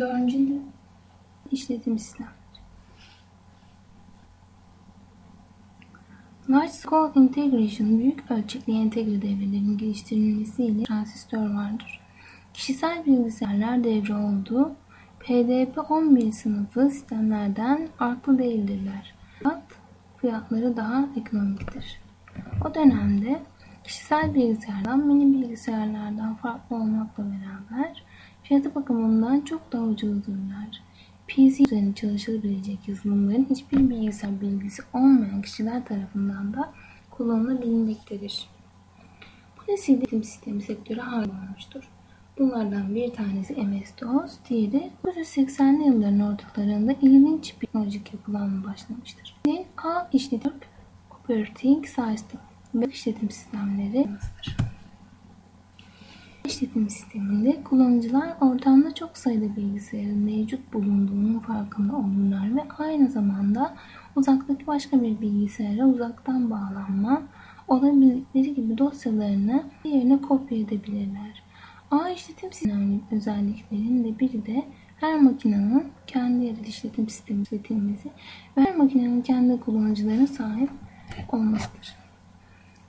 Dördüncü işletim sistemleri. Large Scale Integration, büyük ölçekli entegre devrelerin geliştirilmesiyle transistör vardır. Kişisel bilgisayarlar devre olduğu PDP-11 sınıfı sistemlerden farklı değildirler. Fakat fiyatları daha ekonomiktir. O dönemde kişisel bilgisayardan mini bilgisayarlardan farklı olmakla beraber fiyatı bakımından çok daha ucuzdurlar. PC üzerinde çalışabilecek yazılımların hiçbir bilgisayar bilgisi olmayan kişiler tarafından da kullanılabilmektedir. Bu nesilde eğitim sistemi sektörü hakim olmuştur. Bunlardan bir tanesi MS-DOS, diğeri 1980'li yılların ortalarında ilginç bir teknolojik yapılanma başlamıştır. A işletim Operating System ve işletim sistemleri nasıldır? İşletim sisteminde kullanıcılar ortamda çok sayıda bilgisayarın mevcut bulunduğunun farkında olurlar ve aynı zamanda uzaktaki başka bir bilgisayara uzaktan bağlanma olabildikleri gibi dosyalarını yerine kopya edebilirler. A işletim sisteminin özelliklerinin biri de her makinenin kendi yerel işletim sistemi işletilmesi ve her makinenin kendi kullanıcılarına sahip olmasıdır.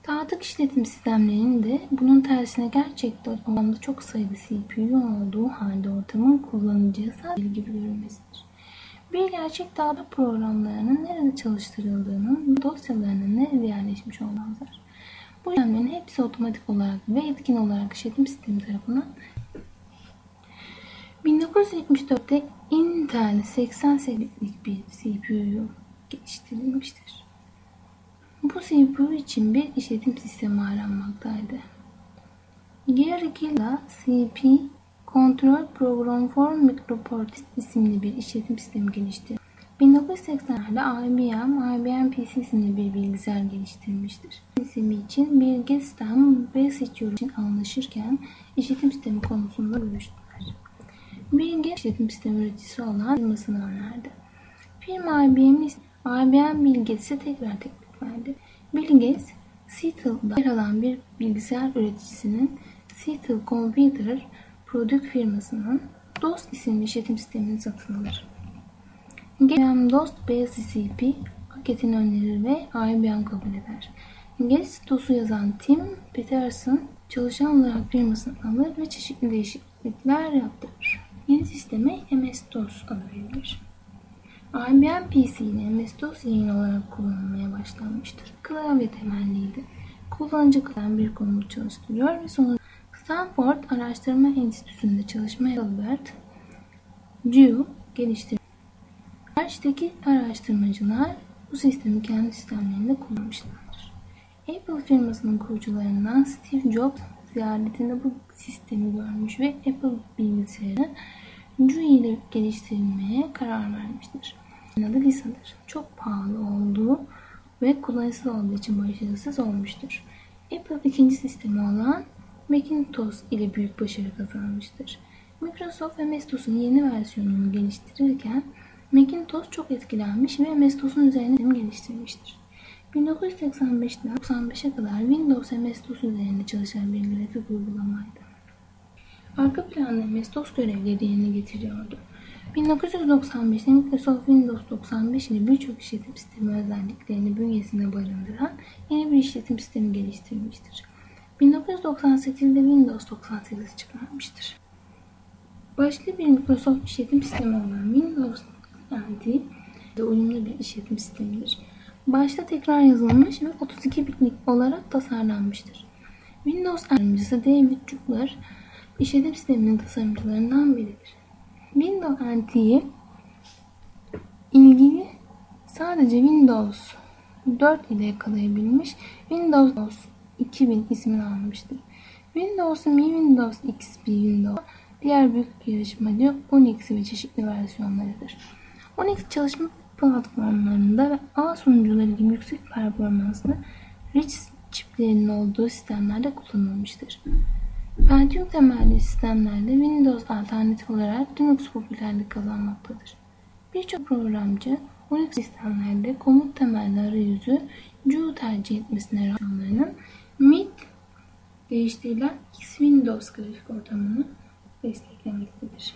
Dağıtık işletim sistemlerinin de bunun tersine gerçekten ortamda çok sayıda CPU olduğu halde ortamın kullanıcıya sadece gibi görülmesidir. Bir gerçek dağıtık programlarının nerede çalıştırıldığının dosyalarının nerede yerleşmiş olmazlar. Bu işlemlerin hepsi otomatik olarak ve etkin olarak işletim sistemi tarafından 1974'te Intel 80 seviyelik bir CPU geliştirilmiştir. Bu CPU için bir işletim sistemi aranmaktaydı. Gearkilla CP Control Program for Microprocessor isimli bir işletim sistemi geliştirdi. 1980'lerde IBM, IBM PC isimli bir bilgisayar geliştirmiştir. İsmi için bir sistem ve seçiyor için anlaşırken işletim sistemi konusunda görüştüler. Gates işletim sistemi üreticisi olan firmasını önerdi. Firma IBM'in IBM Bill Gates'e tekrar teklif verdi. Bill Gates, Seattle'da yer alan bir bilgisayar üreticisinin Seattle Computer Product firmasının DOS isimli işletim sistemini satın alır. IBM DOS BSCP paketini önerir ve IBM kabul eder. Gates DOS'u yazan Tim Peterson çalışan olarak firmasını alır ve çeşitli değişiklikler yaptırır. Yeni sisteme MS-DOS adı verilir. IBM PC ile MS-DOS yayın olarak kullanılmaya başlanmıştır. Klavye temelliydi. Kullanıcı klavye bir komut çalıştırıyor ve sonra Stanford Araştırma Enstitüsü'nde çalışmaya Albert Giu geliştirdi. Karşıdaki araştırmacılar bu sistemi kendi sistemlerinde kullanmışlardır. Apple firmasının kurucularından Steve Jobs ziyaretinde bu sistemi görmüş ve Apple bilgisayarı Jui ile geliştirilmeye karar vermiştir. Adı Lisa'dır. Çok pahalı olduğu ve kullanışsız olduğu için başarısız olmuştur. Apple ikinci sistemi olan Macintosh ile büyük başarı kazanmıştır. Microsoft MS-DOS'un yeni versiyonunu geliştirirken Macintosh çok etkilenmiş ve MS-DOS'un üzerine geliştirmiştir. 1985'ten 95'e kadar Windows MS-DOS üzerinde çalışan bir grafik uygulamaydı. Arka planda MS-DOS görevleri yerine getiriyordu. 1995'te Microsoft Windows 95 ile birçok işletim sistemi özelliklerini bünyesinde barındıran yeni bir işletim sistemi geliştirmiştir. 1998'de Windows 98 çıkarmıştır. Başka bir Microsoft işletim sistemi olan Windows NT de uyumlu bir işletim sistemidir. Başta tekrar yazılmış ve 32 bitlik olarak tasarlanmıştır. Windows yardımcısı David Cutler işletim sisteminin tasarımcılarından biridir. Windows NT'yi ilgili sadece Windows 4 ile yakalayabilmiş Windows 2000 ismini almıştır. Windows Mi, Windows XP, Windows diğer büyük yarışmacı Unix ve çeşitli versiyonlarıdır. Unix çalışma platformlarında ve ağ sunucuları gibi yüksek performanslı rich çiplerinin olduğu sistemlerde kullanılmıştır. Pentium temelli sistemlerde Windows alternatif olarak Linux popülerlik kazanmaktadır. Birçok programcı Unix sistemlerde komut temelli arayüzü Ju tercih etmesine rağmen MIT değiştirilen X Windows grafik ortamını desteklemektedir.